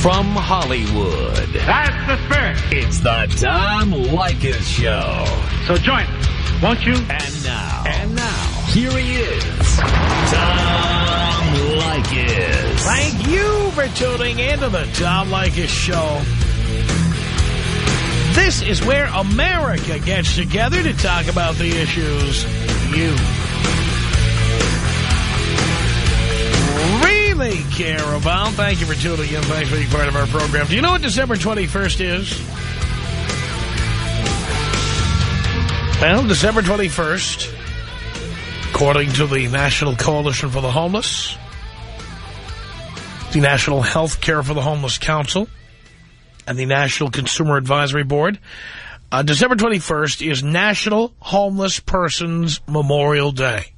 From Hollywood. That's the spirit. It's the Tom Leykis Show. So join us, won't you? And now. And now. Here he is. Tom Leykis. Thank you for tuning in to the Tom Leykis Show. This is where America gets together to talk about the issues you care about. Thank you for tuning in. Thanks for being part of our program. Do you know what December 21st is? Well, December 21st, according to the National Coalition for the Homeless, the National Health Care for the Homeless Council, and the National Consumer Advisory Board, uh, December 21st is National Homeless Persons Memorial Day.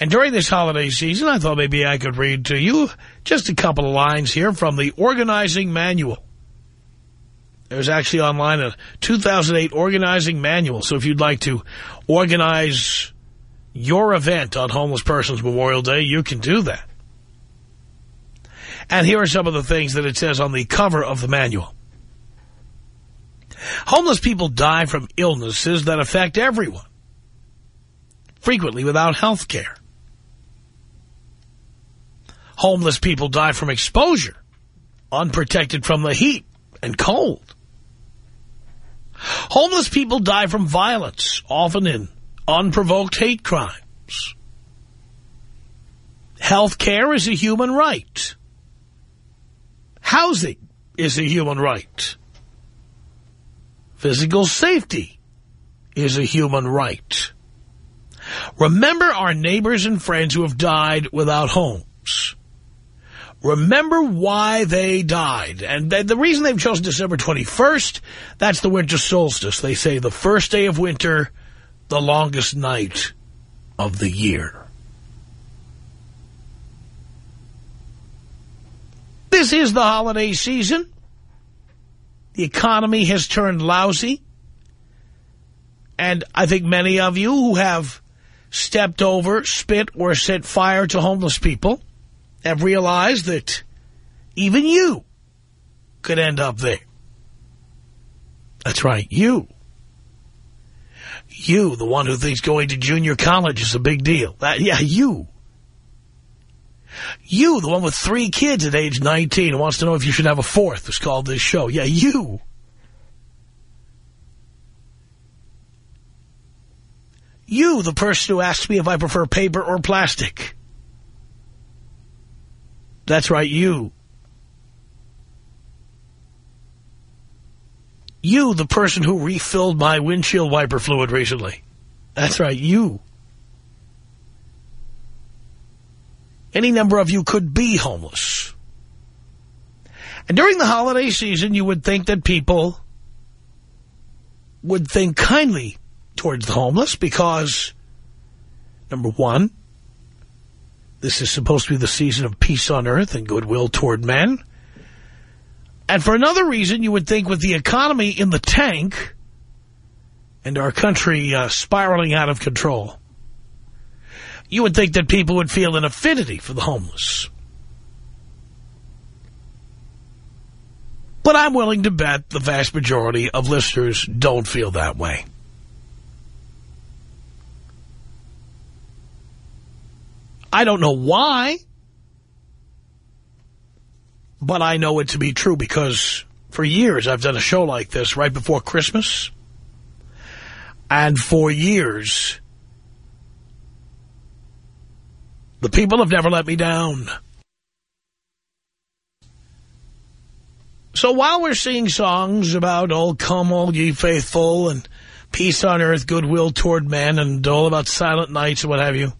And during this holiday season, I thought maybe I could read to you just a couple of lines here from the Organizing Manual. There's actually online a 2008 Organizing Manual, so if you'd like to organize your event on Homeless Persons Memorial Day, you can do that. And here are some of the things that it says on the cover of the manual. Homeless people die from illnesses that affect everyone, frequently without health care. Homeless people die from exposure, unprotected from the heat and cold. Homeless people die from violence, often in unprovoked hate crimes. Health care is a human right. Housing is a human right. Physical safety is a human right. Remember our neighbors and friends who have died without homes. Remember why they died. And the reason they've chosen December 21st, that's the winter solstice. They say the first day of winter, the longest night of the year. This is the holiday season. The economy has turned lousy. And I think many of you who have stepped over, spit, or set fire to homeless people have realized that even you could end up there. That's right, you. You, the one who thinks going to junior college is a big deal. That, yeah, you. You, the one with three kids at age 19 who wants to know if you should have a fourth. It's called this show. Yeah, you. You, the person who asks me if I prefer paper or plastic. That's right, you. You, the person who refilled my windshield wiper fluid recently. That's right, you. Any number of you could be homeless. And during the holiday season, you would think that people would think kindly towards the homeless because, number one, this is supposed to be the season of peace on earth and goodwill toward men. And for another reason, you would think with the economy in the tank and our country uh, spiraling out of control, you would think that people would feel an affinity for the homeless. But I'm willing to bet the vast majority of listeners don't feel that way. I don't know why, but I know it to be true because for years I've done a show like this right before Christmas. And for years, the people have never let me down. So while we're singing songs about, oh, come all ye faithful, and peace on earth, goodwill toward men, and all about silent nights and what have you,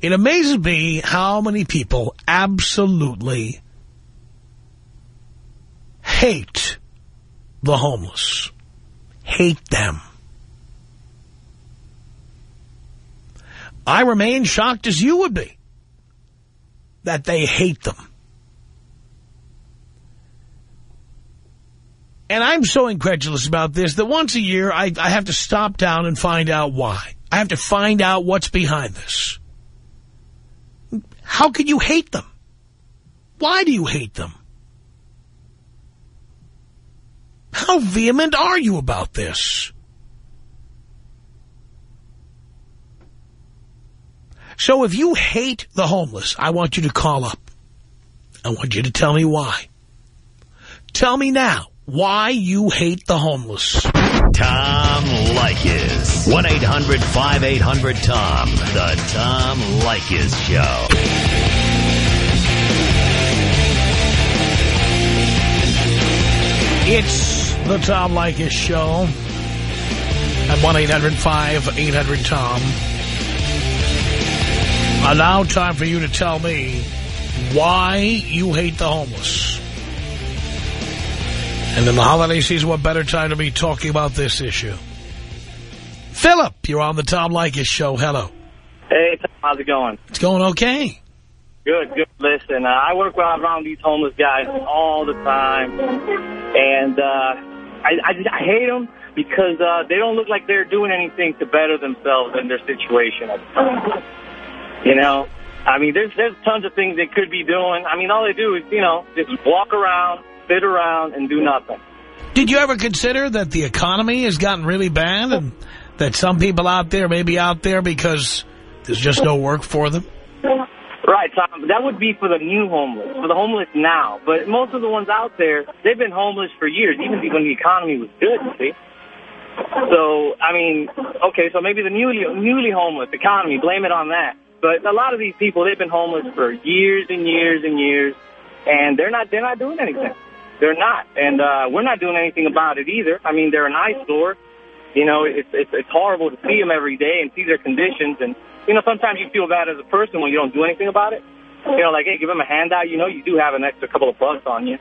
it amazes me how many people absolutely hate the homeless. Hate them. I remain shocked as you would be that they hate them. And I'm so incredulous about this that once a year I, I have to stop down and find out why. I have to find out what's behind this. How can you hate them? Why do you hate them? How vehement are you about this? So if you hate the homeless, I want you to call up. I want you to tell me why. Tell me now why you hate the homeless. Tom Leykis. 1-800-5800-TOM. The Tom Leykis Show. It's the Tom Leykis Show at 1-800-5800-TOM. And now time for you to tell me why you hate the homeless. And in the holiday season, what better time to be talking about this issue? Philip, you're on the Tom Leykis Show. Hello. Hey, Tom, how's it going? It's going okay. Good, good. Listen, uh, I work around these homeless guys all the time, and uh, I, I, I hate them because uh, they don't look like they're doing anything to better themselves in their situation. You know, I mean, there's there's tons of things they could be doing. I mean, all they do is, you know, just walk around, sit around, and do nothing. Did you ever consider that the economy has gotten really bad and that some people out there may be out there because there's just no work for them? Right, Tom. That would be for the new homeless, for the homeless now. But most of the ones out there, they've been homeless for years, even when the economy was good, you see. So, I mean, okay, so maybe the newly newly homeless economy, blame it on that. But a lot of these people, they've been homeless for years and years and years, and they're not they're not doing anything. They're not, and uh, we're not doing anything about it either. I mean, they're an eyesore. You know, it's, it's it's horrible to see them every day and see their conditions, and you know, sometimes you feel bad as a person when you don't do anything about it. You know, like hey, give them a handout. You know, you do have an extra couple of bucks on you,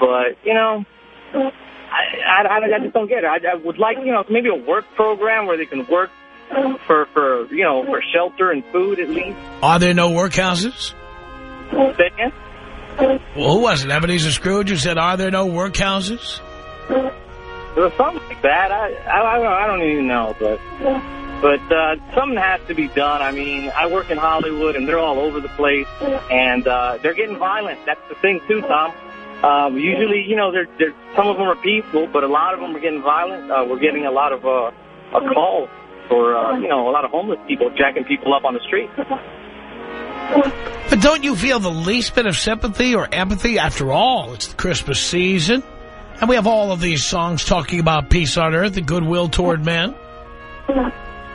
but you know. I, I, I just don't get it. I, I would like, you know, maybe a work program where they can work for, for you know, for shelter and food at least. Are there no workhouses? Say again? Well, who was it? Ebenezer Scrooge who said, are there no workhouses? Or something like that. I, I, I don't even know, but but uh, something has to be done. I mean, I work in Hollywood, and they're all over the place, and uh, they're getting violent. That's the thing, too, Tom. Um, usually, you know, they're, they're, some of them are peaceful, but a lot of them are getting violent. Uh, we're getting a lot of uh, a call for, uh, you know, a lot of homeless people jacking people up on the street. But don't you feel the least bit of sympathy or empathy? After all, it's the Christmas season, and we have all of these songs talking about peace on earth and goodwill toward men.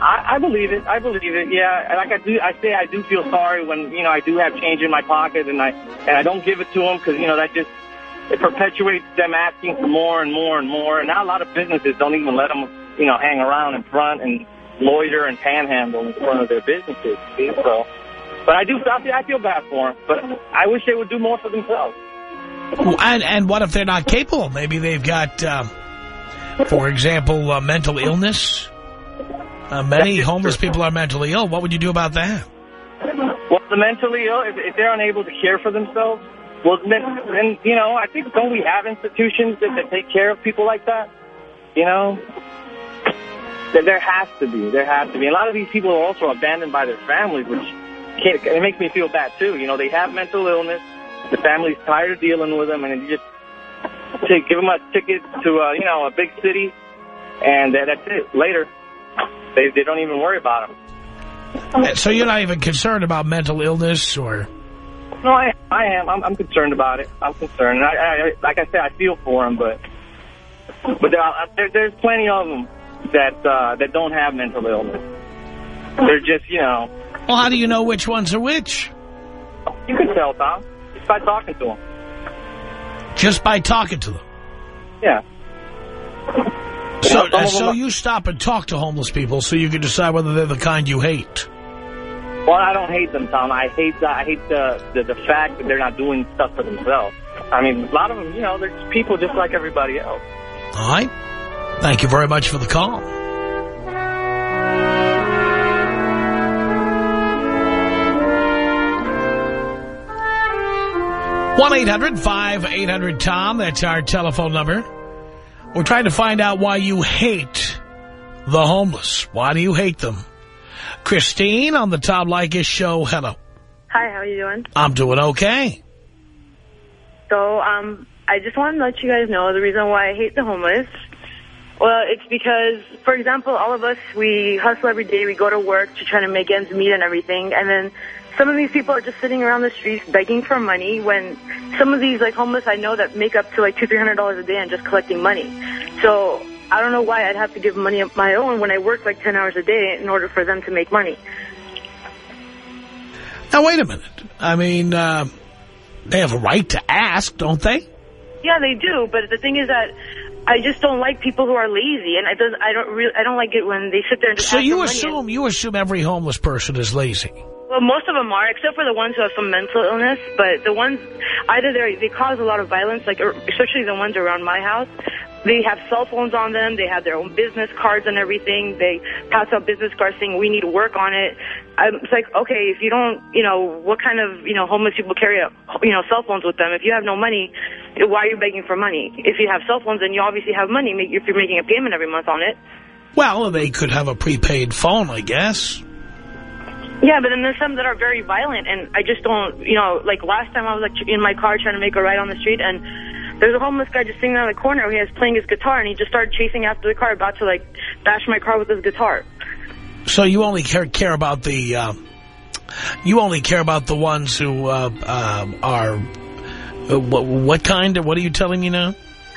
I, I believe it. I believe it. Yeah, like I do. I say I do feel sorry when you know I do have change in my pocket, and I and I don't give it to them because you know that just it perpetuates them asking for more and more and more. And now a lot of businesses don't even let them you know hang around in front and loiter and panhandle in front of their businesses. See? So, but I do. I feel bad for them, but I wish they would do more for themselves. And and what if they're not capable? Maybe they've got, um, for example, uh, mental illness. Uh, many homeless people are mentally ill. What would you do about that? Well, the mentally ill, if, if they're unable to care for themselves, well, then, then you know, I think don't we have institutions that, that take care of people like that? You know, there, there has to be. There has to be. A lot of these people are also abandoned by their families, which can't, it makes me feel bad too. You know, they have mental illness. The family's tired of dealing with them, and you just take, give them a ticket to, uh, you know, a big city, and uh, that's it. Later, they they don't even worry about them. So you're not even concerned about mental illness or... No, I I am. I'm, I'm concerned about it. I'm concerned. I, I, like I said, I feel for them, but but there, are, there, there's plenty of them that uh, that don't have mental illness. They're just, you know. Well, how do you know which ones are which? You can tell, Tom, just by talking to them. Just by talking to them. Yeah. So, of uh, so you stop and talk to homeless people so you can decide whether they're the kind you hate. Well, I don't hate them, Tom. I hate the, I hate the, the the fact that they're not doing stuff for themselves. I mean, a lot of them, you know, they're just people just like everybody else. All right? Thank you very much for the call. One 800 tom That's our telephone number. We're trying to find out why you hate the homeless. Why do you hate them? Christine on the Tom Leykis show. Hello. Hi, how are you doing? I'm doing okay. So, um, I just want to let you guys know the reason why I hate the homeless. Well, it's because, for example, all of us, we hustle every day. We go to work to try to make ends meet and everything. And then some of these people are just sitting around the streets begging for money when some of these, like, homeless I know that make up to, like, two, three hundred dollars a day and just collecting money. So I don't know why I'd have to give money of my own when I work, like, 10 hours a day in order for them to make money. Now, wait a minute. I mean, uh, they have a right to ask, don't they? Yeah, they do. But the thing is that I just don't like people who are lazy, and I does I don't really I don't like it when they sit there and just So ask you for money. assume you assume every homeless person is lazy. Well, most of them are, except for the ones who have some mental illness. But the ones either they they cause a lot of violence, like er, especially the ones around my house. They have cell phones on them. They have their own business cards and everything. They pass out business cards saying we need to work on it. I'm, it's like, okay, if you don't, you know, what kind of, you know, homeless people carry, a, you know, cell phones with them? If you have no money, why are you begging for money? If you have cell phones, then you obviously have money. If you're making a payment every month on it. Well, they could have a prepaid phone, I guess. Yeah, but then there's some that are very violent, and I just don't, you know, like last time I was like in my car trying to make a ride on the street, and there's a homeless guy just sitting in the corner. He was playing his guitar, and he just started chasing after the car, about to like bash my car with his guitar. So you only care care about the uh, you only care about the ones who uh, uh, are what, what kind? Of what are you telling me now?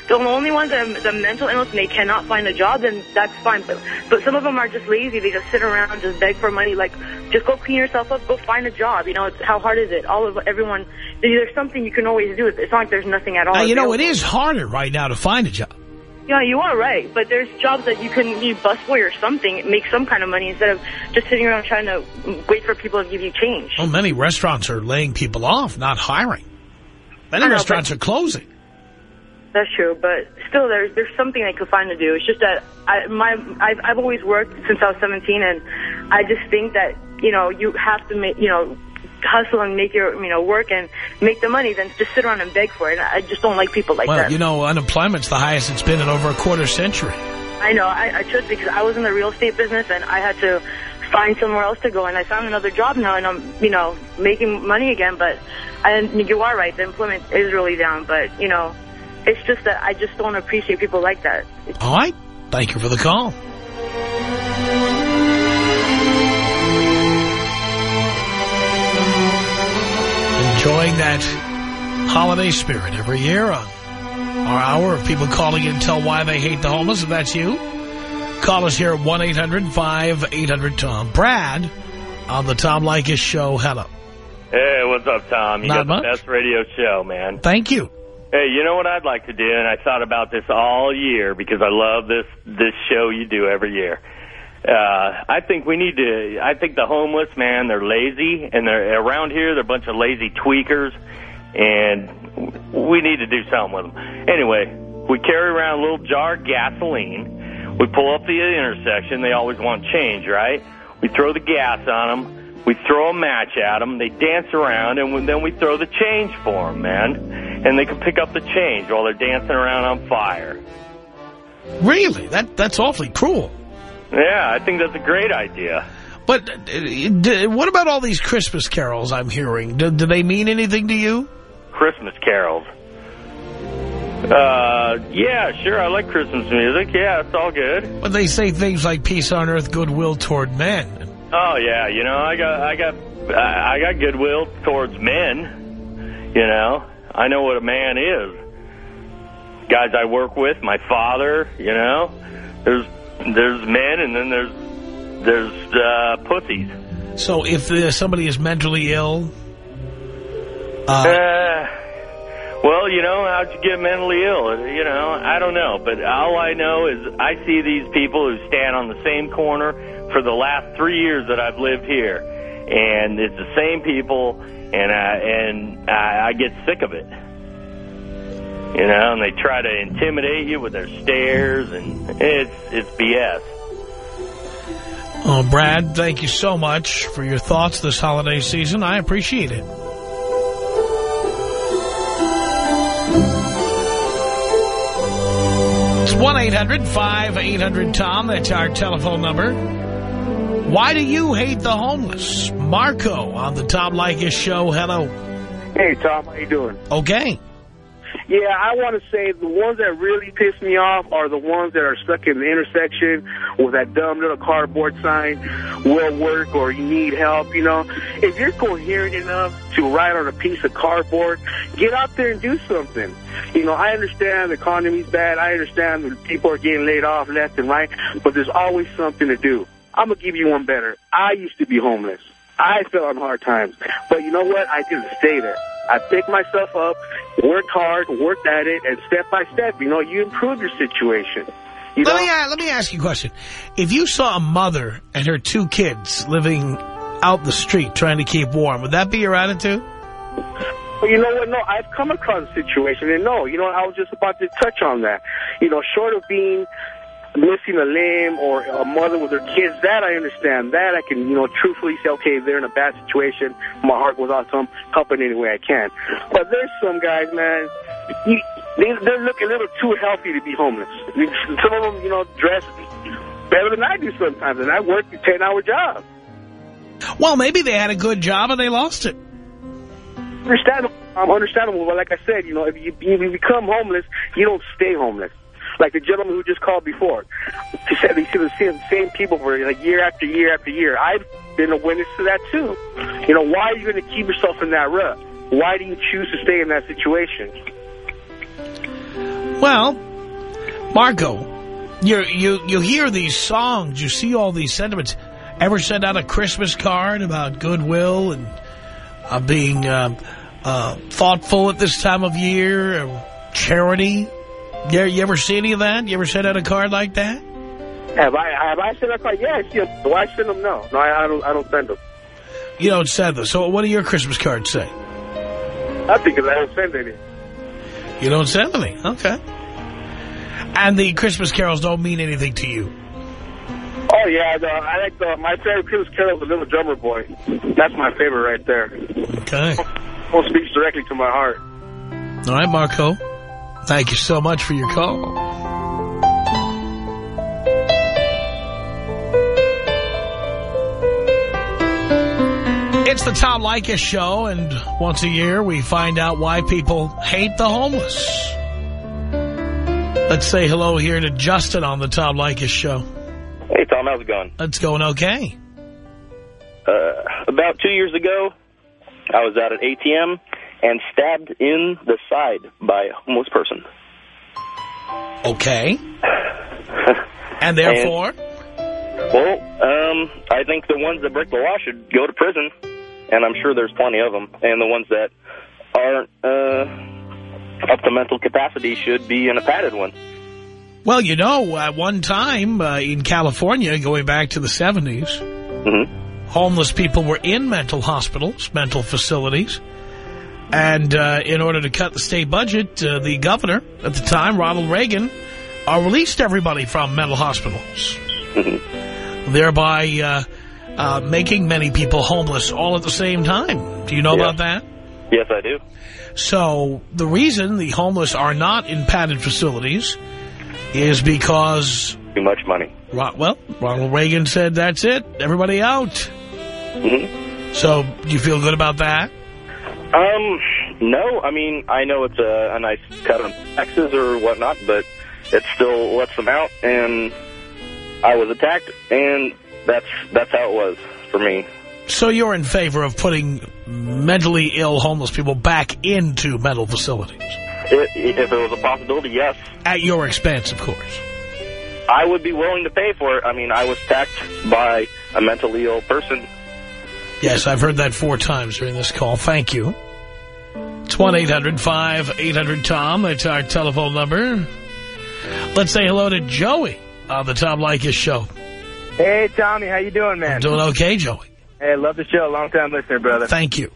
The only ones that have the mental illness and they cannot find a job, then that's fine. But but some of them are just lazy. They just sit around, just beg for money. Like, just go clean yourself up, go find a job. You know, it's, how hard is it? All of everyone, there's something you can always do. It's not like there's nothing at all. Now, you know, it is harder right now to find a job. Yeah, you are right. But there's jobs that you can you busboy or something, make some kind of money instead of just sitting around trying to wait for people to give you change. Well, many restaurants are laying people off, not hiring. Many know, restaurants are closing. That's true, but still, there's there's something I could find to do. It's just that I my I've I've always worked since I was 17, and I just think that you know you have to make you know hustle and make your you know work and make the money, then just sit around and beg for it. And I just don't like people like Well, that. Well, you know, unemployment's the highest it's been in over a quarter century. I know. I, I trust because I was in the real estate business and I had to find somewhere else to go. And I found another job now, and I'm you know making money again. But and you are right, the employment is really down. But you know, it's just that I just don't appreciate people like that. All right. Thank you for the call. Enjoying that holiday spirit every year on our hour of people calling in to tell why they hate the homeless. If that's you, call us here at 1-800-5800-TOM. Brad on the Tom Leykis Show. Hello. Hey, what's up, Tom? You Not got the best radio show, man. Thank you. Hey, you know what I'd like to do, and I thought about this all year because I love this this show you do every year. Uh, I think we need to. I think the homeless, man, they're lazy, and they're around here. They're a bunch of lazy tweakers, and we need to do something with them. Anyway, we carry around a little jar of gasoline. We pull up the intersection. They always want change, right? We throw the gas on them. We throw a match at them. They dance around, and then we throw the change for them, man. And they can pick up the change while they're dancing around on fire. Really? That That's awfully cruel. Yeah, I think that's a great idea. But uh, what about all these Christmas carols I'm hearing? Do, do they mean anything to you? Christmas carols. Uh, yeah, sure. I like Christmas music. Yeah, it's all good. But they say things like peace on earth, goodwill toward men. Oh yeah, you know, I got, I got, I I got goodwill towards men. You know, I know what a man is. Guys I work with, my father. You know, there's, there's men, and then there's, there's uh, pussies. So if uh, somebody is mentally ill, uh, Uh, well, you know, how'd you get mentally ill? You know, I don't know. But all I know is I see these people who stand on the same corner for the last three years that I've lived here. And it's the same people, and I, and I, I get sick of it. You know, and they try to intimidate you with their stares, and it's it's BS. oh, Brad, thank you so much for your thoughts this holiday season. I appreciate it. It's 1-800-5800-TOM. That's our telephone number. Why do you hate the homeless? Marco on the Tom Leykis show. Hello. Hey, Tom, how you doing? Okay. Yeah, I want to say the ones that really piss me off are the ones that are stuck in the intersection with that dumb little cardboard sign, will work or you need help, you know. If you're coherent enough to write on a piece of cardboard, get out there and do something. You know, I understand the economy's bad. I understand that people are getting laid off left and right, but there's always something to do. I'm going to give you one better. I used to be homeless. I fell on hard times. But you know what? I didn't stay there. I picked myself up, worked hard, worked at it, and step by step, you know, you improve your situation. You Let know? me, let me ask you a question. If you saw a mother and her two kids living out the street trying to keep warm, would that be your attitude? Well, you know what? No, I've come across a situation, and no, you know, I was just about to touch on that. You know, short of being missing a limb or a mother with her kids, that I understand. That I can, you know, truthfully say, okay, they're in a bad situation. My heart goes out to them, helping any way I can. But there's some guys, man, you, they, they're looking a little too healthy to be homeless. Some of them, you know, dress better than I do sometimes, and I work a 10-hour job. Well, maybe they had a good job and they lost it. Understandable. Um, understandable. But like I said, you know, if you, if you become homeless, you don't stay homeless. Like the gentleman who just called before. He said he see the same, people for like year after year after year. I've been a witness to that too. You know, why are you going to keep yourself in that rut? Why do you choose to stay in that situation? Well, Marco, you you you hear these songs, you see all these sentiments. Ever send out a Christmas card about goodwill and uh, being uh, uh, thoughtful at this time of year, charity? You, you ever see any of that? You ever send out a card like that? Have I have I sent a card? Yes. Yeah, Do I send them? No. No, I, I don't. I don't send them. You don't send them. So what do your Christmas cards say? I think I don't send any. You don't send any. Okay. And the Christmas carols don't mean anything to you. Oh yeah, the, uh, I like the my favorite Christmas carol is the Little Drummer Boy. That's my favorite right there. Okay. One speaks directly to my heart. All right, Marco. Thank you so much for your call. It's the Tom Leykis Show, and once a year we find out why people hate the homeless. Let's say hello here to Justin on the Tom Leykis Show. Hey, Tom, how's it going? It's going okay. Uh, about two years ago, I was at an ATM and stabbed in the side by a homeless person. Okay. And therefore? Well, um, I think the ones that break the law should go to prison, and I'm sure there's plenty of them. And the ones that aren't uh, up to mental capacity should be in a padded one. Well, you know, at one time uh, in California, going back to the 70s, Mm-hmm. homeless people were in mental hospitals, mental facilities. And uh, in order to cut the state budget, uh, the governor at the time, Ronald Reagan, uh, released everybody from mental hospitals, thereby uh, uh, making many people homeless all at the same time. Do you know Yeah. about that? Yes, I do. So the reason the homeless are not in padded facilities is because, Too much money. Well, Ronald Reagan said, that's it, everybody out. hmm So do you feel good about that? Um, no. I mean, I know it's a, a nice cut on taxes or whatnot, but it still lets them out. And I was attacked, and that's that's how it was for me. So you're in favor of putting mentally ill homeless people back into mental facilities? It, if it was a possibility, yes, At your expense, of course. I would be willing to pay for it. I mean, I was attacked by a mentally ill person. Yes, I've heard that four times during this call. Thank you. It's 1-800-5800-TOM. That's our telephone number. Let's say hello to Joey on the Tom Leykis show. Hey, Tommy, how you doing, man? I'm Doing okay, Joey. Hey, love the show. Long-time listener, brother. Thank you.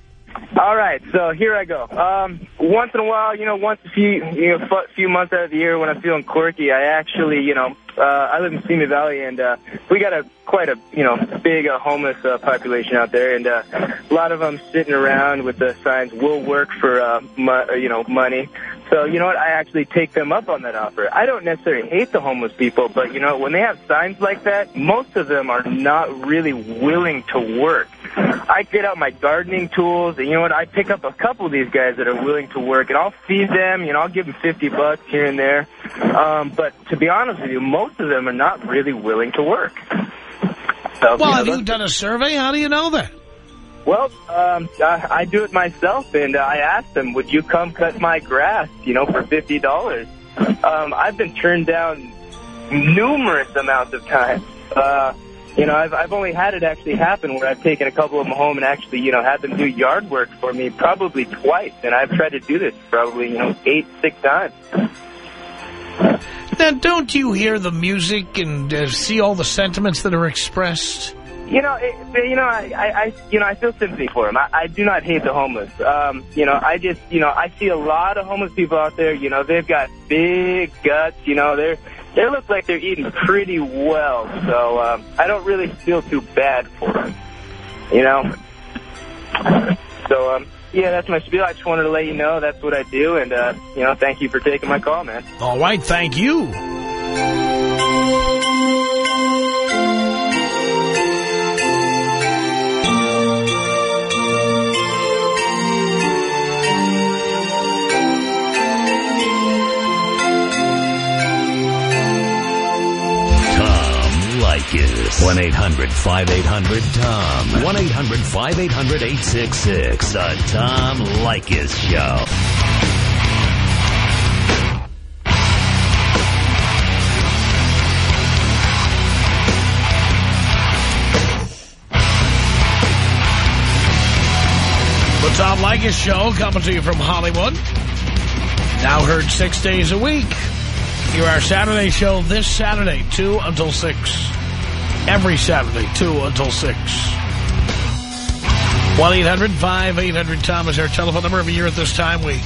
All right, so here I go. Um, once in a while, you know, once a few, you know, few months out of the year when I'm feeling quirky, I actually, you know, uh, I live in Simi Valley, and uh, we got a quite a, you know, big uh, homeless uh, population out there, and uh, a lot of them sitting around with the signs "We'll work for, uh, mo- you know, money." So, you know what? I actually take them up on that offer. I don't necessarily hate the homeless people, but, you know, when they have signs like that, most of them are not really willing to work. I get out my gardening tools, and you know what? I pick up a couple of these guys that are willing to work, and I'll feed them, you know, I'll give them 50 bucks here and there. Um, but to be honest with you, most of them are not really willing to work. So, Well, you know, have you done a survey? How do you know that? Well, um, I, I do it myself, and uh, I asked them, would you come cut my grass, you know, for $50? Um, I've been turned down numerous amounts of times. Uh, you know, I've, I've only had it actually happen where I've taken a couple of them home and actually, you know, had them do yard work for me probably twice. And I've tried to do this probably, you know, eight, six times. Now, don't you hear the music and uh, see all the sentiments that are expressed? You know, it, you know, I, I, you know, I feel sympathy for him. I, I do not hate the homeless. Um, you know, I just, you know, I see a lot of homeless people out there. You know, they've got big guts. You know, they're they look like they're eating pretty well. So um, I don't really feel too bad for them. You know. So um, yeah, that's my spiel. I just wanted to let you know that's what I do, and uh, you know, thank you for taking my call, man. All right, thank you. Leykis. 1-800-5800-TOM. 1-800-5800-866. The Tom Leykis Show. The Tom Leykis Show coming to you from Hollywood. Now heard six days a week. Here our Saturday show this Saturday, 2 until 6. Every Saturday, 2 until 6. 1-800-5800-TOM is our telephone number. Every year at this time, we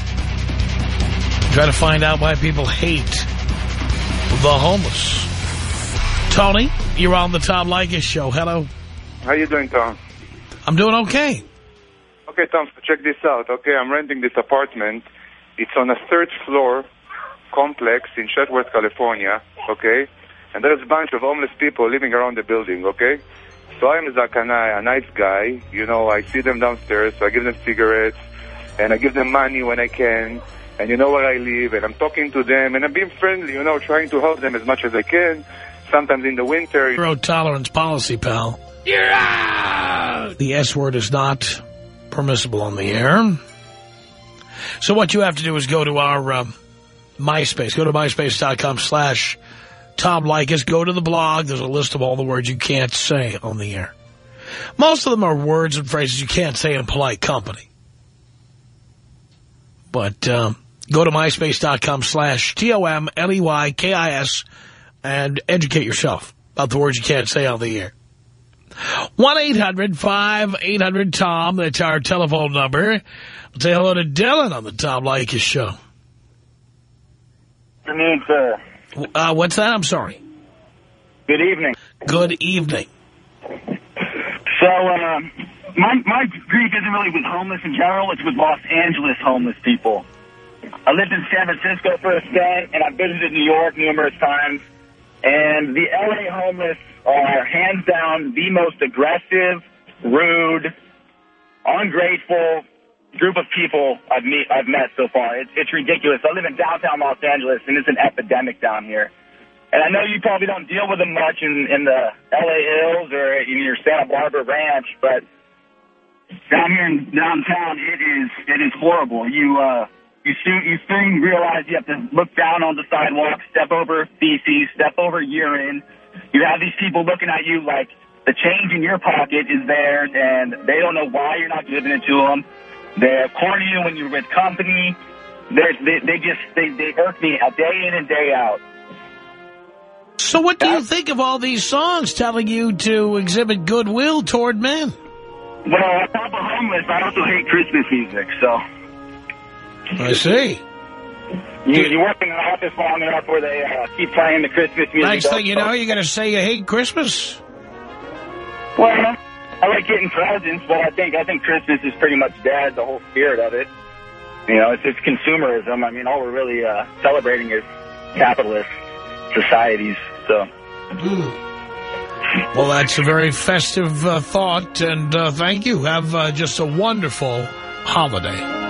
try to find out why people hate the homeless. Tony, you're on the Tom Leykis Show. Hello. How you doing, Tom? I'm doing okay. Okay, Tom, so check this out. Okay, I'm renting this apartment. It's on a third floor complex in Chatsworth, California. Okay, and there's a bunch of homeless people living around the building. Okay, so I'm Zakanai, a nice guy. You know, I see them downstairs, so I give them cigarettes, and I give them money when I can. And you know where I live, and I'm talking to them, and I'm being friendly. You know, trying to help them as much as I can. Sometimes in the winter, Zero tolerance policy, pal. You're out! The S word is not permissible on the air. So what you have to do is go to our um, MySpace. Go to myspace.com slash Tom Leykis. Go to the blog. There's a list of all the words you can't say on the air. Most of them are words and phrases you can't say in polite company. But um, go to myspace.com slash T-O-M-L-E-Y-K-I-S and educate yourself about the words you can't say on the air. 1-800-5800-TOM. That's our telephone number. Say hello to Dylan on the Tom Leykis show. Good afternoon, sir. Uh, what's that? I'm sorry. Good evening. Good evening. So, um, my my grief isn't really with homeless in general. It's with Los Angeles homeless people. I lived in San Francisco for a stint, and I visited New York numerous times. And the LA homeless are hands down the most aggressive, rude, ungrateful group of people I've meet I've met so far. It's it's ridiculous. I live in downtown Los Angeles, and it's an epidemic down here. And I know you probably don't deal with them much in in the LA Hills or in your Santa Barbara Ranch, but down here in downtown, it is it is horrible. You uh you soon you soon realize you have to look down on the sidewalk, step over feces, step over urine. You have these people looking at you like the change in your pocket is theirs, and they don't know why you're not giving it to them. They're corny you when you're with company. They're, they they just they they irk me a day in and day out. So what do you think of all these songs telling you to exhibit goodwill toward men? Well, on top of homeless, I also hate Christmas music. So I see. you, you work in an office long enough where they uh, keep playing the Christmas music. Next thing you know, you're going to say you hate Christmas. Well, I like getting presents, but I think I think Christmas is pretty much dead. The whole spirit of it. You know, it's, it's consumerism. I mean, all we're really uh, celebrating is capitalist societies. So. Well, that's a very festive uh, thought, and uh, thank you. Have uh, just a wonderful holiday.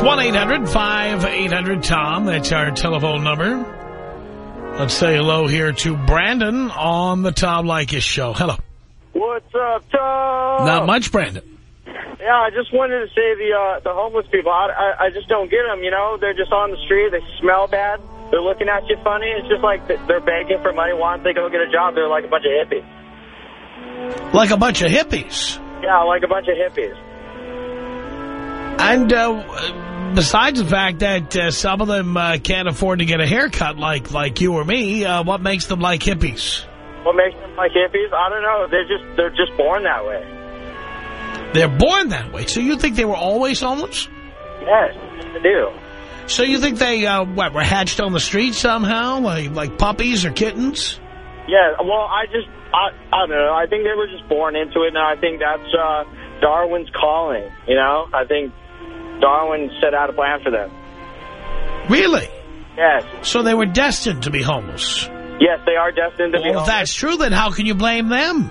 It's 1-800-5800-TOM. That's our telephone number. Let's say hello here to Brandon on the Tom Leykis show. Hello. What's up, Tom? Not much, Brandon. Yeah, I just wanted to say the uh, the homeless people. I, I I just don't get them. You know, they're just on the street. They smell bad. They're looking at you funny. It's just like they're begging for money. Why don't they go get a job? They're like a bunch of hippies. Like a bunch of hippies. Yeah, like a bunch of hippies. And uh, besides the fact that uh, some of them uh, can't afford to get a haircut like like you or me, uh, what makes them like hippies? What makes them like hippies? I don't know. They're just they're just born that way. They're born that way. So you think they were always homeless? Yes, they do. So you think they uh, what were hatched on the street somehow, like like puppies or kittens? Yeah. Well, I just I I don't know. I think they were just born into it, and I think that's uh, Darwin's calling. You know, I think Darwin set out a plan for them. Really? Yes. So they were destined to be homeless. Yes, they are destined to be Well, if that's true, then how can you blame them?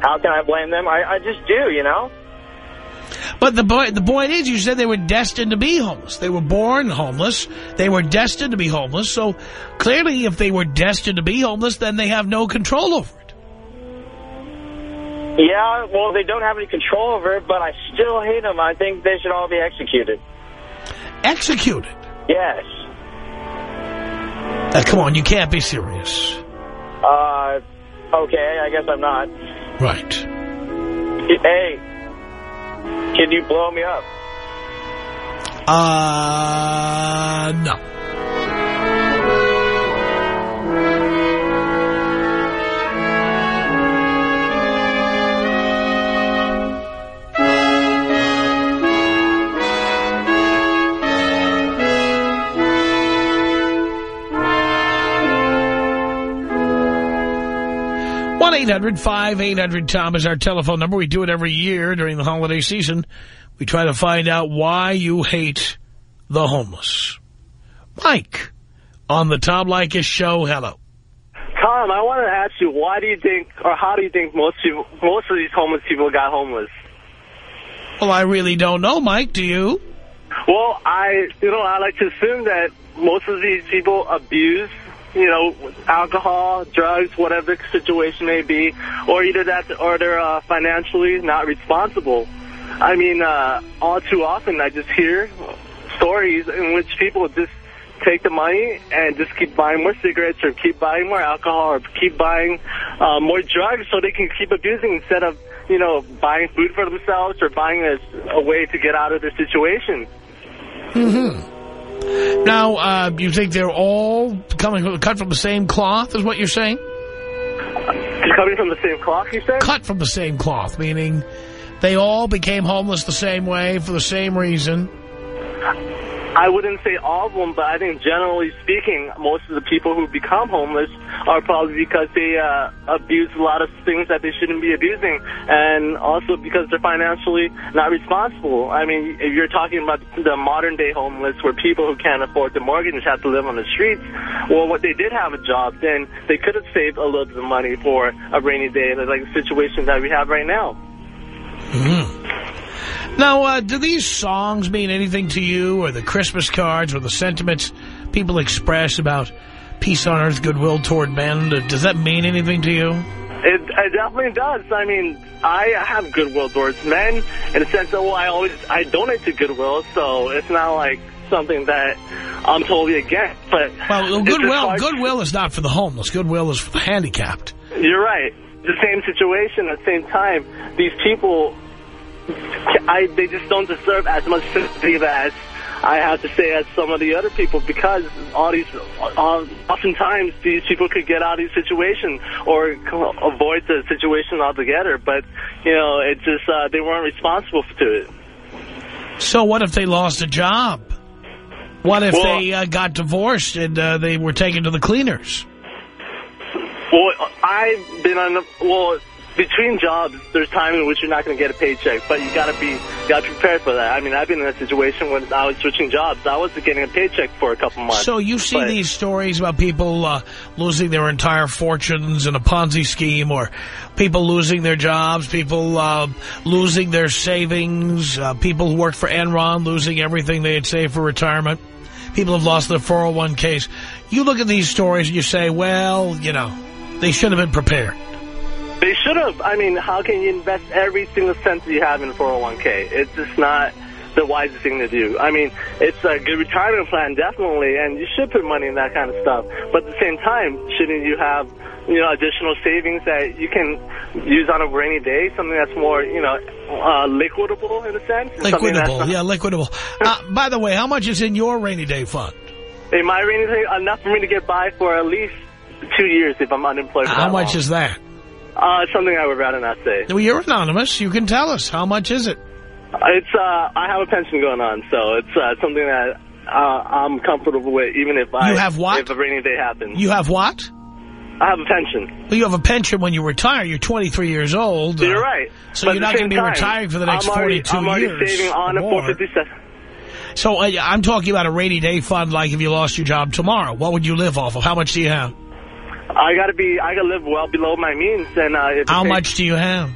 How can I blame them? I, I just do, you know? But the boy, the point is, you said they were destined to be homeless. They were born homeless. They were destined to be homeless. So clearly, if they were destined to be homeless, then they have no control over it. Yeah, well, they don't have any control over it, but I still hate them. I think they should all be executed. Executed? Yes. Uh, come on, you can't be serious. Uh, okay, I guess I'm not. Right. Hey, can you blow me up? Uh, no. One 800 tom is our telephone number. We do it every year during the holiday season. We try to find out why you hate the homeless. Mike, on the Tom Leykis show, hello. Tom, I want to ask you, why do you think, or how do you think most people, most of these homeless people got homeless? Well, I really don't know, Mike. Do you? Well, I, you know, I like to assume that most of these people abuse, you know, alcohol, drugs, whatever the situation may be, or either that, or they're uh, financially not responsible. I mean, uh, all too often I just hear stories in which people just take the money and just keep buying more cigarettes or keep buying more alcohol or keep buying uh, more drugs so they can keep abusing instead of, you know, buying food for themselves or buying a, a way to get out of their situation. Mm-hmm. Now, uh, you think they're all coming cut from the same cloth, is what you're saying? Just coming from the same cloth, you said? Cut from the same cloth, meaning they all became homeless the same way for the same reason. I wouldn't say all of them, but I think generally speaking, most of the people who become homeless are probably because they uh, abuse a lot of things that they shouldn't be abusing, and also because they're financially not responsible. I mean, if you're talking about the modern-day homeless, where people who can't afford the mortgage have to live on the streets, well, what they did have a job, then they could have saved a little bit of money for a rainy day, like the situation that we have right now. Mm. Now, uh, do these songs mean anything to you, or the Christmas cards, or the sentiments people express about peace on earth, goodwill toward men? Does that mean anything to you? It, it definitely does. I mean, I have goodwill towards men in the sense that, well, I always I donate to Goodwill, so it's not like something that I'm totally against. But Well, goodwill, goodwill is not for the homeless. Goodwill is for the handicapped. You're right. The same situation at the same time. These people, I they just don't deserve as much sympathy as I have to say as some of the other people because all these, uh, oftentimes these people could get out of these situations or avoid the situation altogether. But you know, it's just uh, they weren't responsible to it. So what if they lost a job? What if Well- they uh, got divorced and uh, they were taken to the cleaners? Well, I've been on the, well, between jobs, there's time in which you're not going to get a paycheck, but you got to be, you got to be prepared for that. I mean, I've been in a situation when I was switching jobs. I wasn't getting a paycheck for a couple months. So you see these stories about people uh, losing their entire fortunes in a Ponzi scheme or people losing their jobs, people uh, losing their savings, uh, people who worked for Enron losing everything they had saved for retirement. People have lost their 401ks. You look at these stories and you say, well, you know, they should have been prepared. They should have. I mean, how can you invest every single cent that you have in 401k? It's just not the wisest thing to do. I mean, it's a good retirement plan, definitely, and you should put money in that kind of stuff. But at the same time, shouldn't you have, you know, additional savings that you can use on a rainy day, something that's more, you know, uh, liquidable in a sense? and something that's Liquidable, yeah, liquidable. Uh, by the way, how much is in your rainy day fund? In my rainy day, enough for me to get by for at least two years if I'm unemployed. How much long. is that? Uh, it's something I would rather not say. Well, you're anonymous. You can tell us. How much is it? It's uh, I have a pension going on, so it's uh, something that uh, I'm comfortable with, even if I You have what? if a rainy day happens. You have what? I have a pension. Well, you have a pension when you retire. You're 23 years old. uh, You're right. So But you're not going to be time, retiring for the next I'm already, 42 I'm already years. saving on or a 457. So uh, I'm talking about a rainy day fund like if you lost your job tomorrow. What would you live off of? How much do you have? I gotta be. I gotta live well below my means, and uh, How much do you have?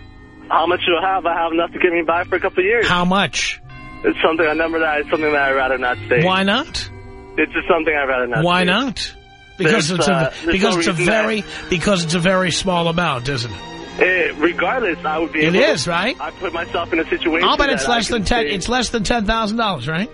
How much do I have? I have enough to get me by for a couple of years. How much? It's something a number that is something that I'd rather not say. Why not? It's just something I'd rather not. Why say. not? Because There's, it's uh, a because no it's a reason that- very because it's a very small amount, isn't it? Eh, regardless, I would be. It is, to, right? I put myself in a situation. I'll bet it's less than ten. say- It's less than ten thousand dollars, right?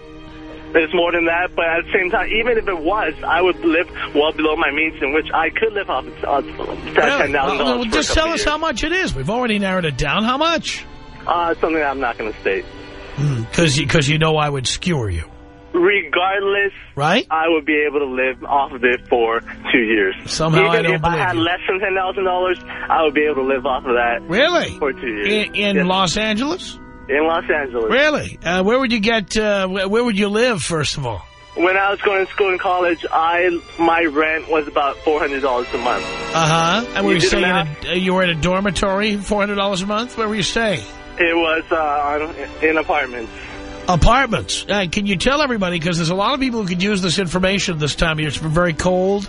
It's more than that, but at the same time, even if it was, I would live well below my means, in which I could live off uh, ten Really? thousand Well, dollars. well, just tell us how much it is. We've already narrowed it down. How much? Uh, something I'm not going to state. Because because you know I would skewer you, Regardless, right? I would be able to live off of it for two years. Somehow even I don't if I had you. less than ten thousand dollars, I would be able to live off of that. Really? For two years. In, in Yes. Los Angeles? In Los Angeles. Really? Uh, where would you get? Uh, where would you live? First of all, When I was going to school and college, I my rent was about four hundred dollars a month. uh huh. And were You you staying? In a, uh, you were in a dormitory, four hundred dollars a month. Where were you staying? It was uh, in apartments. Apartments. Uh, can you tell everybody? Because there's a lot of people who could use this information this time of year. It's very cold,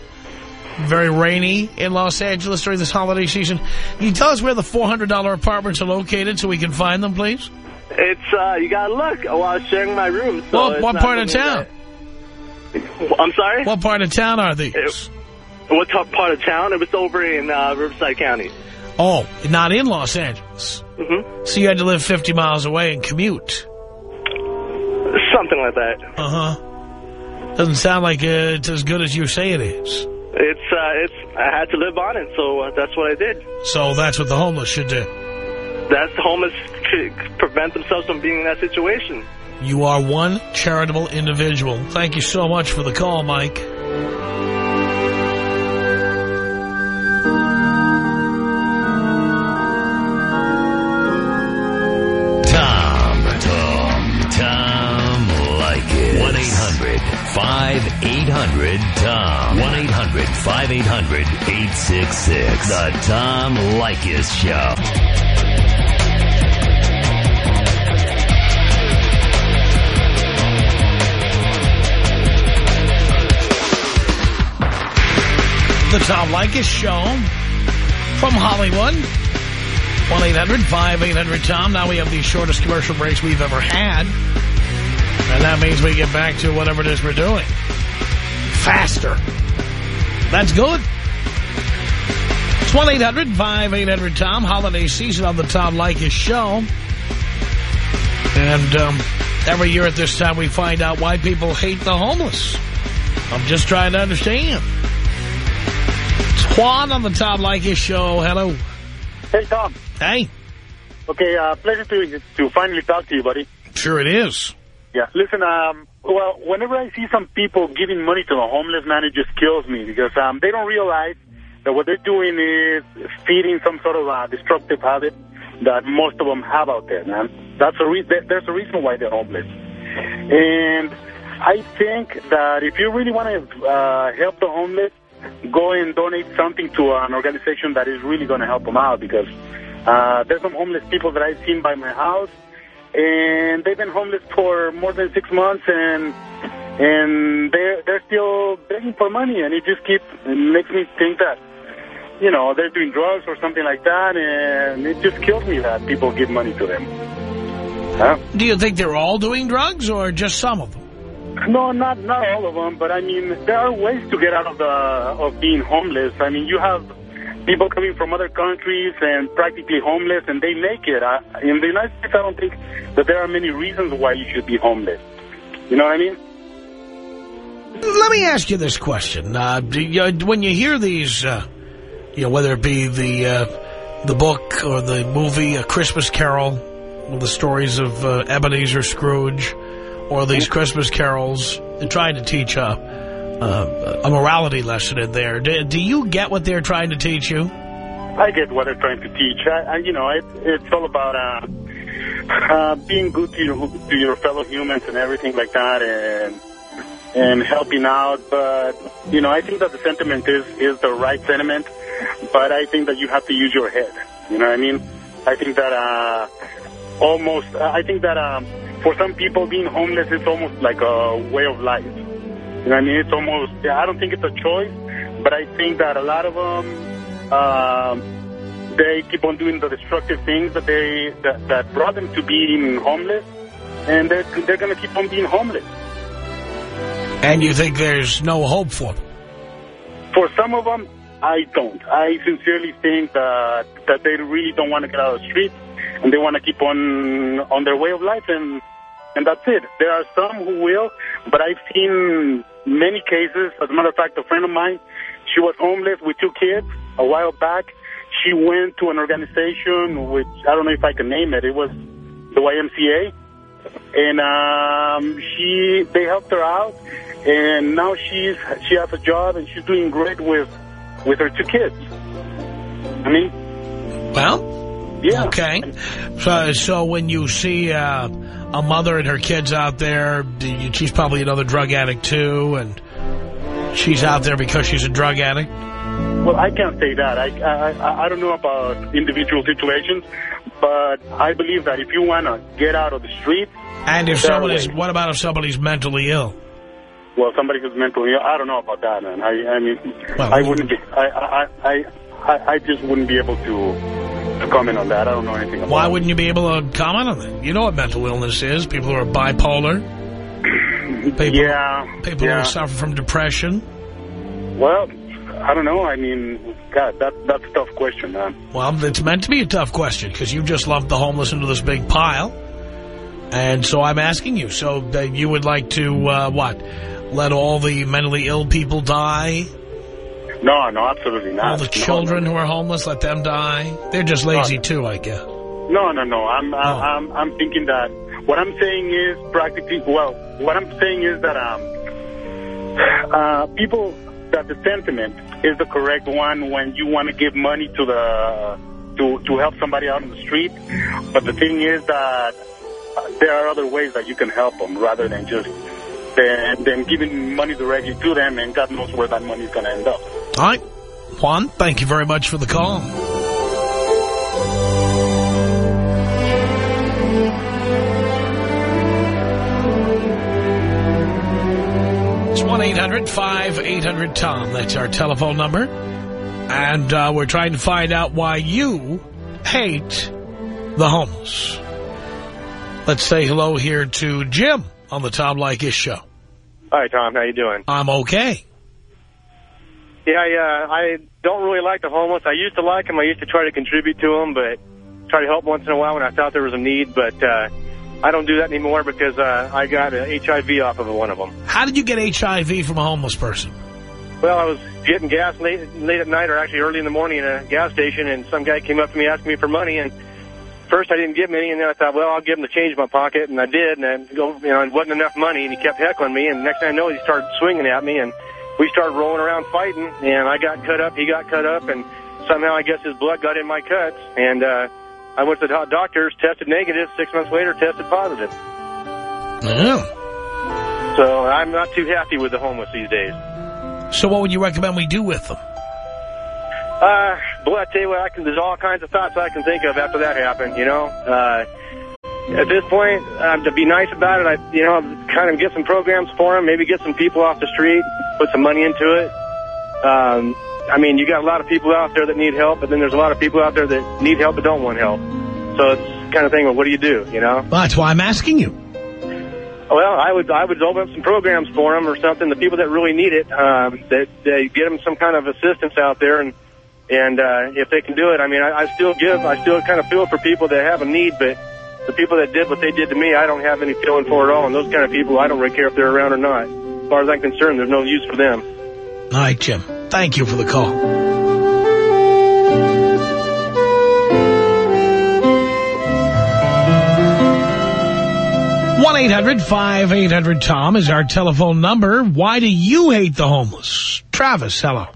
very rainy in Los Angeles during this holiday season. Can you tell us where the $400 apartments are located so we can find them, please? It's uh, you gotta look. While I was sharing my room. So Well, what part of town? that- I'm sorry. What part of town are these? What part of town? It was over in uh, Riverside County. Oh, not in Los Angeles. hmm So you had to live 50 miles away and commute. Something like that. Uh-huh. Doesn't sound like uh, it's as good as you say it is. It's uh, it's. I had to live on it, so uh, that's what I did. So that's what the homeless should do. That's the homeless to prevent themselves from being in that situation. You are one charitable individual. Thank you so much for the call, Mike. Tom. Tom. Tom Leykis. 1-800-5800-TOM. 1-800-5800-866. The Tom Leykis Show. The Tom Leykis Show from Hollywood. 1-800-5800-TOM. Now we have the shortest commercial breaks we've ever had. And that means we get back to whatever it is we're doing. Faster. That's good. It's 1-800-5800-TOM. Holiday season on the Tom Leykis Show. And um, every year at this time we find out why people hate the homeless. I'm just trying to understand. Juan on the Tom Leykis Show. Hello. Hey, Tom. Hey. Okay, uh, pleasure to to finally talk to you, buddy. Sure it is. Yeah. Listen, um, well, whenever I see some people giving money to the homeless, man, it just kills me because um, they don't realize that what they're doing is feeding some sort of uh, destructive habit that most of them have out there, man. That's a re- there's a reason why they're homeless. And I think that if you really want to uh, help the homeless, go and donate something to an organization that is really going to help them out because uh, there's some homeless people that I've seen by my house, and they've been homeless for more than six months, and and they're they're still begging for money, and it just keeps it makes me think that you know they're doing drugs or something like that, and it just kills me that people give money to them. Huh? Do you think they're all doing drugs or just some of them? No, not not all of them, but I mean there are ways to get out of the of being homeless. I mean you have people coming from other countries and practically homeless, and they make it. I, in the United States, I don't think that there are many reasons why you should be homeless. You know what I mean? Let me ask you this question: uh, you, when you hear these, uh, you know, whether it be the uh, the book or the movie A Christmas Carol, the stories of uh, Ebenezer Scrooge, or these Christmas carols, trying to teach a, a, a morality lesson in there. Do, do, you get what they're trying to teach you? I get what they're trying to teach. I, I, you know, it, it's all about uh, uh, being good to your to your fellow humans and everything like that, and and helping out. But you know, I think that the sentiment is is the right sentiment, but I think that you have to use your head. You know what I mean? I think that uh, almost. I think that. Um, for some people, being homeless is almost like a way of life. You know I mean? It's almost, yeah, I don't think it's a choice, but I think that a lot of them, um, they keep on doing the destructive things that they that, that brought them to being homeless, and they're, they're going to keep on being homeless. And you think there's no hope for them? For some of them, I don't. I sincerely think that that they really don't want to get out of the streets, and they want to keep on on their way of life, and and that's it. There are some who will, but I've seen many cases. As a matter of fact, a friend of mine, she was homeless with two kids a while back. She went to an organization which I don't know if I can name it. It was the YMCA, and um, she they helped her out, and now she's she has a job and she's doing great with with her two kids. I mean, well, yeah. Okay, so so when you see. Uh, a mother and her kids out there. She's probably another drug addict, too, and she's out there because she's a drug addict. Well, I can't say that. I, I, I don't know about individual situations, but I believe that if you want to get out of the street... And if somebody's... What about if somebody's mentally ill? Well, somebody who's mentally ill, I don't know about that, man. I, I mean, well, I wouldn't be... I, I, I, I, I just wouldn't be able to to comment on that. I don't know anything about Why wouldn't you be able to comment on that? You know what mental illness is. People who are bipolar. People, yeah. People yeah. who suffer from depression. Well, I don't know. I mean, God, that, that's a tough question, man. Well, it's meant to be a tough question because you just lumped the homeless into this big pile. And so I'm asking you, so that you would like to, uh, what, let all the mentally ill people die? No, no, absolutely not. All the children no, no. who are homeless, let them die. They're just lazy too, I guess. No, no, no. I'm, oh. I'm, I'm thinking that what I'm saying is practically. Well, what I'm saying is that um, uh, people that the sentiment is the correct one when you want to give money to the to to help somebody out on the street. But the thing is that there are other ways that you can help them rather than just than, than giving money directly to them, and God knows where that money is going to end up. All right. Juan, thank you very much for the call. It's 1-800-5800-TOM. That's our telephone number. And uh, we're trying to find out why you hate the homeless. Let's say hello here to Jim on the Tom Leykis show. Hi, Tom. How you doing? I'm okay. Yeah, I, uh, I don't really like the homeless. I used to like them. I used to try to contribute to them, but try to help once in a while when I thought there was a need. But uh, I don't do that anymore because uh, I got HIV off of one of them. How did you get HIV from a homeless person? Well, I was getting gas late late at night or actually early in the morning at a gas station, and some guy came up to me asking me for money. And first I didn't give him any, and then I thought, well, I'll give him the change in my pocket, and I did. And then, you know, it wasn't enough money, and he kept heckling me. And next thing I know, he started swinging at me, and we started rolling around fighting, and I got cut up, he got cut up, and somehow I guess his blood got in my cuts, and uh, I went to the doctors, tested negative, six months later tested positive. Yeah. So I'm not too happy with the homeless these days. So what would you recommend we do with them? Uh, boy, I tell you what, I can, there's all kinds of thoughts I can think of after that happened, you know. Uh, at this point, um, to be nice about it, I, you know, kind of get some programs for them, maybe get some people off the street, put some money into it. Um, I mean, you got a lot of people out there that need help, but then there's a lot of people out there that need help but don't want help. So it's kind of thing, well, what do you do, you know? Well, that's why I'm asking you. Well, I would I would open up some programs for them or something. The people that really need it, um, that they get them some kind of assistance out there, and and uh, if they can do it, I mean, I, I still give, I still kind of feel for people that have a need, but the people that did what they did to me, I don't have any feeling for at all. And those kind of people, I don't really care if they're around or not. As far as I'm concerned, there's no use for them. All right, Jim. Thank you for the call. one 800 tom is our telephone number. Why do you hate the homeless? Travis, hello.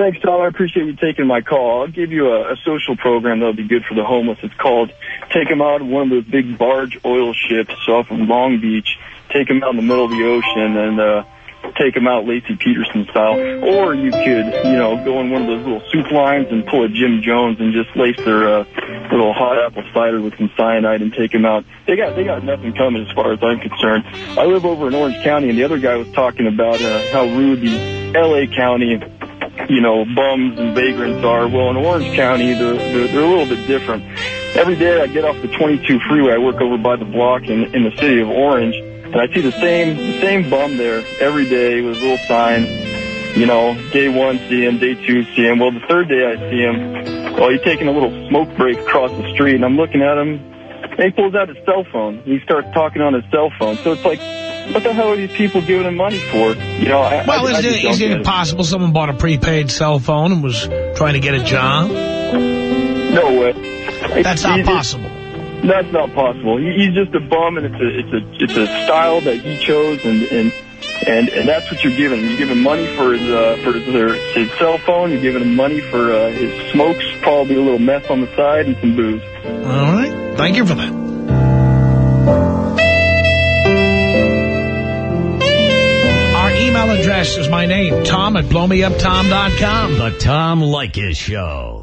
Thanks, Tom. I appreciate you taking my call. I'll give you a, a social program that'll be good for the homeless. It's called Take Them Out of one of those big barge oil ships off of Long Beach. Take them out in the middle of the ocean and uh, take them out Laci Peterson style. Or you could, you know, go in one of those little soup lines and pull a Jim Jones and just lace their uh, little hot apple cider with some cyanide and take them out. They got they got nothing coming as far as I'm concerned. I live over in Orange County, and the other guy was talking about uh, how rude the L.A. County, you know, bums and vagrants are. Well, in Orange County, they're, they're, they're a little bit different. Every day I get off the 22 freeway, I work over by the block in, in the city of Orange, and I see the same the same bum there every day with a little sign, you know, day one see him, day two see him. Well, the third day I see him, well, he's taking a little smoke break across the street, and I'm looking at him, and he pulls out his cell phone. and He starts talking on his cell phone. So it's like, what the hell are these people giving him money for? You know, I, well, I, is, I it, is get it possible someone bought a prepaid cell phone and was trying to get a job? No way. That's not possible. That's not possible. He, he's just a bum, and it's a it's a it's a style that he chose, and and and, and that's what you're giving him. You're giving him money for his uh, for his, their, his cell phone. You're giving him money for uh, his smokes, probably a little meth on the side, and some booze. All right. Thank you for that. Email address is my name, Tom at blowmeuptom.com. The Tom Leykis Show.